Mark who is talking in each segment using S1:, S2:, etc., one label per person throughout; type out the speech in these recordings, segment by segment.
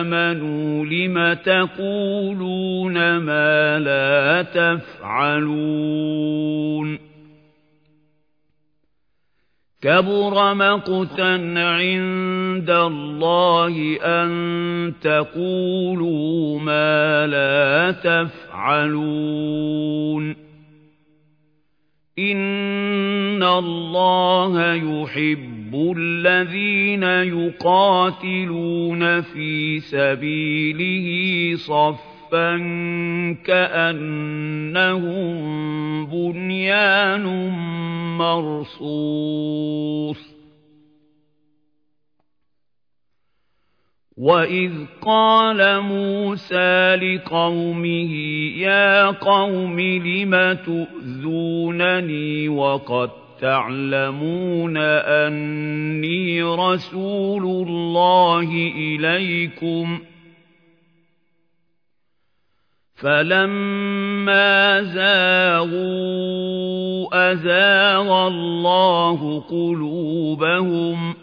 S1: آمنوا لم تقولون ما لا تفعلون كبر مقتا عند الله أن تقولوا ما لا تفعلون إن الله يحب الذين يقاتلون في سبيله صفا كأنهم بنيان مرصوص وَإِذْ قَالَ مُوسَى لِقَوْمِهِ يَا قَوْمِ لِمَ تُؤْذُونَنِي وَقَدْ تَعْلَمُونَ أَنِّي رَسُولُ اللَّهِ إِلَيْكُمْ. فَلَمَّا زَاغُوا أَزَاغَ اللَّهُ قُلُوبَهُمْ.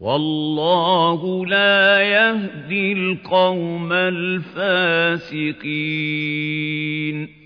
S1: والله لا يهدي القوم الفاسقين.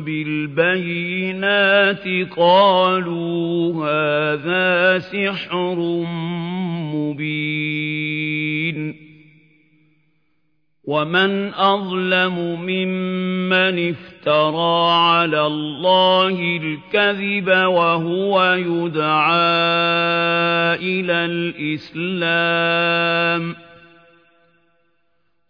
S1: بالبينات قالوا هذا سحر مبين. ومن أظلم ممن افترى على الله الكذب وهو يدعى إلى الإسلام.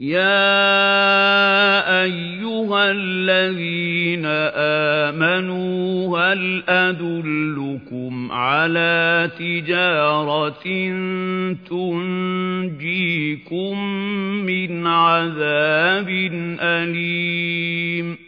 S1: يَا أَيُّهَا الَّذِينَ آمَنُوا هَلْ أَدُلُّكُمْ عَلَىٰ تِجَارَةٍ تُنجِيكُم مِّنْ عَذَابٍ أَلِيمٍ